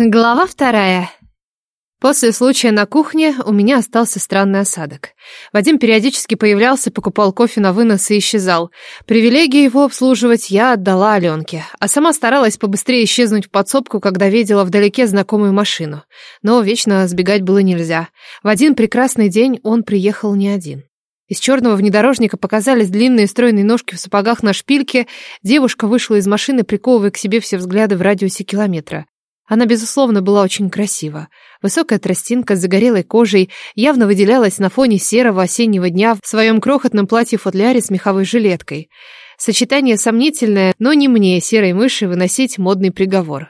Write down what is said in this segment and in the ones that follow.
Глава вторая. После случая на кухне у меня остался странный осадок. Вадим периодически появлялся, покупал кофе на вынос и исчезал. Привилегию его обслуживать я отдала Аленке, а сама старалась побыстрее исчезнуть в подсобку, когда видела вдалеке знакомую машину. Но вечно сбегать было нельзя. В один прекрасный день он приехал не один. Из черного внедорожника показались длинные стройные ножки в сапогах на шпильке. Девушка вышла из машины, приковывая к себе все взгляды в радиусе километра. Она, безусловно, была очень красива. Высокая тростинка с загорелой кожей явно выделялась на фоне серого осеннего дня в своем крохотном платье-футляре с меховой жилеткой. Сочетание сомнительное, но не мне, серой мыши, выносить модный приговор.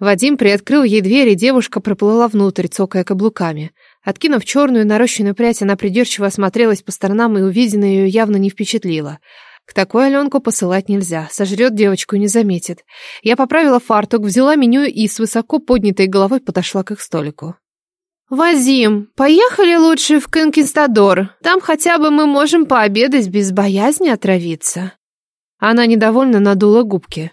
Вадим приоткрыл ей дверь, и девушка проплыла внутрь, цокая каблуками. Откинув черную нарощенную прядь, она придирчиво осмотрелась по сторонам, и увиденное ее явно не впечатлило. К такой Аленку посылать нельзя, сожрет девочку и не заметит. Я поправила фартук, взяла меню и с высоко поднятой головой подошла к их столику. «Вадим, поехали лучше в Конкистадор. Там хотя бы мы можем пообедать без боязни отравиться». Она недовольно надула губки.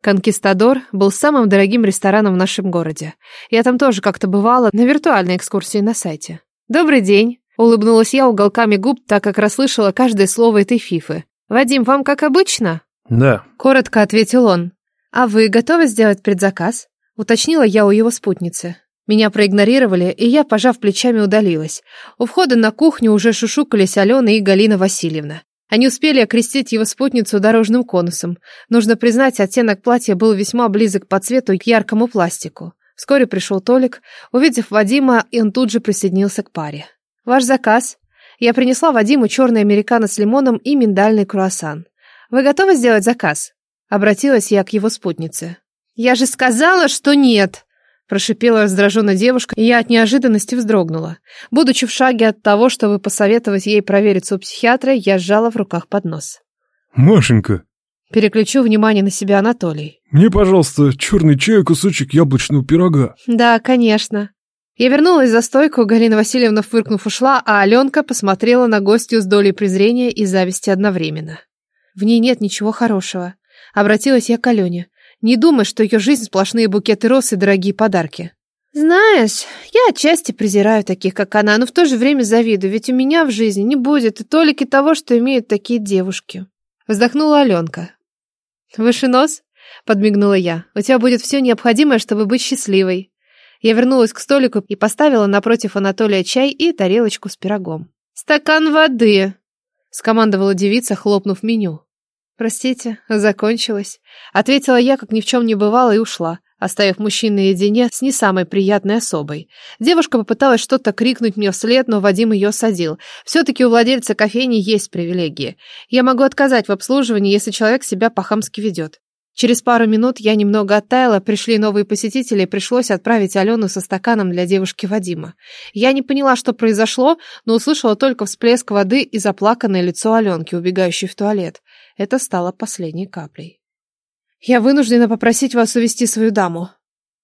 Конкистадор был самым дорогим рестораном в нашем городе. Я там тоже как-то бывала на виртуальной экскурсии на сайте. «Добрый день», — улыбнулась я уголками губ, так как расслышала каждое слово этой фифы. «Вадим, вам как обычно?» «Да», — коротко ответил он. «А вы готовы сделать предзаказ?» — уточнила я у его спутницы. Меня проигнорировали, и я, пожав плечами, удалилась. У входа на кухню уже шушукались Алена и Галина Васильевна. Они успели окрестить его спутницу дорожным конусом. Нужно признать, оттенок платья был весьма близок по цвету к яркому пластику. Вскоре пришел Толик. Увидев Вадима, и он тут же присоединился к паре. «Ваш заказ?» Я принесла Вадиму черный американо с лимоном и миндальный круассан. «Вы готовы сделать заказ?» Обратилась я к его спутнице. «Я же сказала, что нет!» Прошипела раздраженная девушка, и я от неожиданности вздрогнула. Будучи в шаге от того, чтобы посоветовать ей провериться у психиатра, я сжала в руках поднос. «Машенька!» Переключу внимание на себя Анатолий. «Мне, пожалуйста, черный чай и кусочек яблочного пирога». «Да, конечно». Я вернулась за стойку, Галина Васильевна, фыркнув, ушла, а Аленка посмотрела на гостью с долей презрения и зависти одновременно. В ней нет ничего хорошего. Обратилась я к Алене. Не думай, что ее жизнь сплошные букеты роз и дорогие подарки. Знаешь, я отчасти презираю таких, как она, но в то же время завидую, ведь у меня в жизни не будет и толики того, что имеют такие девушки. Вздохнула Аленка. Выше нос? Подмигнула я. У тебя будет все необходимое, чтобы быть счастливой. Я вернулась к столику и поставила напротив Анатолия чай и тарелочку с пирогом. «Стакан воды!» — скомандовала девица, хлопнув меню. «Простите, закончилось», — ответила я, как ни в чем не бывало, и ушла, оставив мужчин наедине с не самой приятной особой. Девушка попыталась что-то крикнуть мне вслед, но Вадим ее садил. Все-таки у владельца кофейни есть привилегии. Я могу отказать в обслуживании, если человек себя по-хамски ведет. Через пару минут я немного оттаяла, пришли новые посетители, пришлось отправить Алену со стаканом для девушки Вадима. Я не поняла, что произошло, но услышала только всплеск воды и заплаканное лицо Аленки, убегающей в туалет. Это стало последней каплей. «Я вынуждена попросить вас увести свою даму».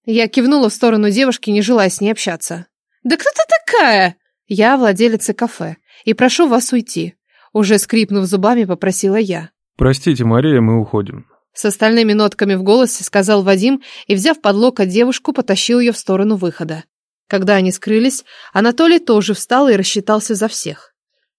Я кивнула в сторону девушки, не желая с ней общаться. «Да кто ты такая?» «Я владелица кафе, и прошу вас уйти», уже скрипнув зубами, попросила я. «Простите, Мария, мы уходим». С остальными нотками в голосе сказал Вадим и, взяв под локоть девушку, потащил ее в сторону выхода. Когда они скрылись, Анатолий тоже встал и рассчитался за всех.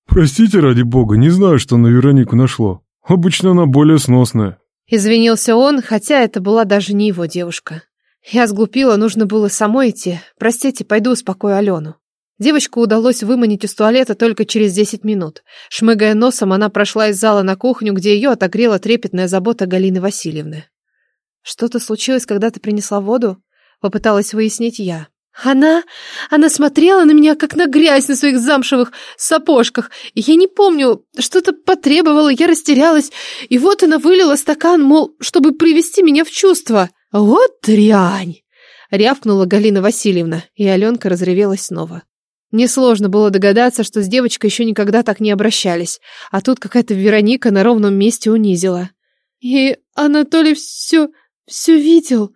«Простите, ради бога, не знаю, что на Веронику нашло. Обычно она более сносная». Извинился он, хотя это была даже не его девушка. Я сглупила, нужно было самой идти. Простите, пойду успокою Алену. Девочку удалось выманить из туалета только через 10 минут. Шмыгая носом, она прошла из зала на кухню, где ее отогрела трепетная забота Галины Васильевны. «Что-то случилось, когда ты принесла воду?» — попыталась выяснить я. Она... она смотрела на меня, как на грязь на своих замшевых сапожках. И я не помню, что-то потребовала, я растерялась. И вот она вылила стакан, мол, чтобы привести меня в чувство. Вот дрянь! Рявкнула Галина Васильевна, и Аленка разревелась снова. Несложно было догадаться, что с девочкой еще никогда так не обращались, а тут какая-то Вероника на ровном месте унизила. И Анатолий все, все видел.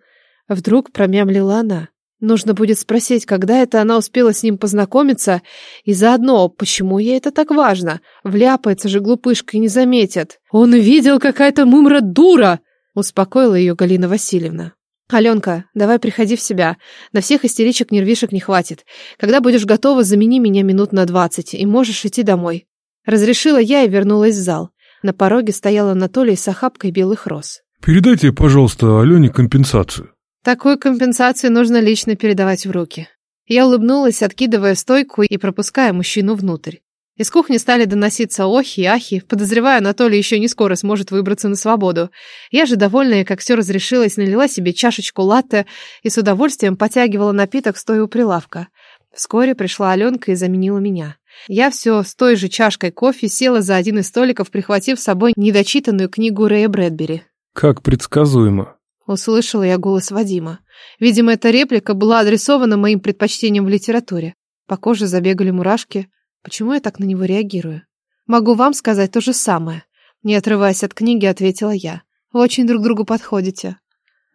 Вдруг промямлила она. Нужно будет спросить, когда это она успела с ним познакомиться, и заодно, почему ей это так важно? Вляпается же глупышка и не заметит. Он видел какая-то мымра дура, успокоила ее Галина Васильевна. Аленка, давай приходи в себя. На всех истеричек нервишек не хватит. Когда будешь готова, замени меня минут на двадцать, и можешь идти домой. Разрешила я и вернулась в зал. На пороге стоял Анатолий с охапкой белых роз. Передайте, пожалуйста, Алене компенсацию. Такую компенсацию нужно лично передавать в руки. Я улыбнулась, откидывая стойку и пропуская мужчину внутрь. Из кухни стали доноситься охи и ахи, подозревая, Анатолий еще не скоро сможет выбраться на свободу. Я же, довольная, как все разрешилось, налила себе чашечку латте и с удовольствием потягивала напиток, стоя у прилавка. Вскоре пришла Аленка и заменила меня. Я все с той же чашкой кофе села за один из столиков, прихватив с собой недочитанную книгу Рэя Брэдбери. Как предсказуемо. Услышала я голос Вадима. Видимо, эта реплика была адресована моим предпочтениям в литературе. По коже забегали мурашки. Почему я так на него реагирую? Могу вам сказать то же самое. Не отрываясь от книги, ответила я. Вы очень друг другу подходите.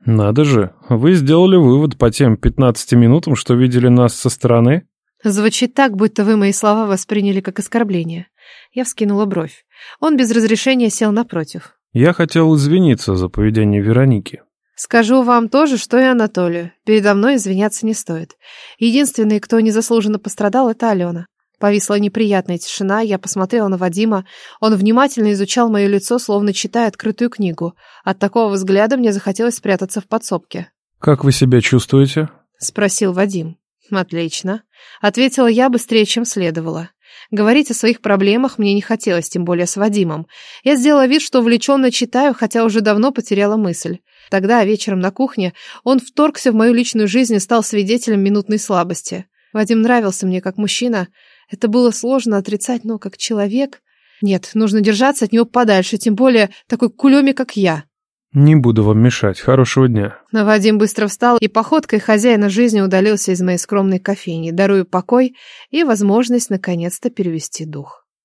Надо же, вы сделали вывод по тем 15 минутам, что видели нас со стороны? Звучит так, будто вы мои слова восприняли как оскорбление. Я вскинула бровь. Он без разрешения сел напротив. Я хотел извиниться за поведение Вероники. Скажу вам тоже, что и Анатолию. Передо мной извиняться не стоит. Единственный, кто незаслуженно пострадал, это Алена. Повисла неприятная тишина, я посмотрела на Вадима. Он внимательно изучал мое лицо, словно читая открытую книгу. От такого взгляда мне захотелось спрятаться в подсобке. «Как вы себя чувствуете?» — спросил Вадим. «Отлично», — ответила я быстрее, чем следовало. Говорить о своих проблемах мне не хотелось, тем более с Вадимом. Я сделала вид, что увлеченно читаю, хотя уже давно потеряла мысль. Тогда, вечером на кухне, он вторгся в мою личную жизнь и стал свидетелем минутной слабости. Вадим нравился мне как мужчина, это было сложно отрицать, но как человек... Нет, нужно держаться от него подальше, тем более такой кулеме, как я. Не буду вам мешать. Хорошего дня. Но Вадим быстро встал и походкой хозяина жизни удалился из моей скромной кофейни, даруя покой и возможность наконец-то перевести дух.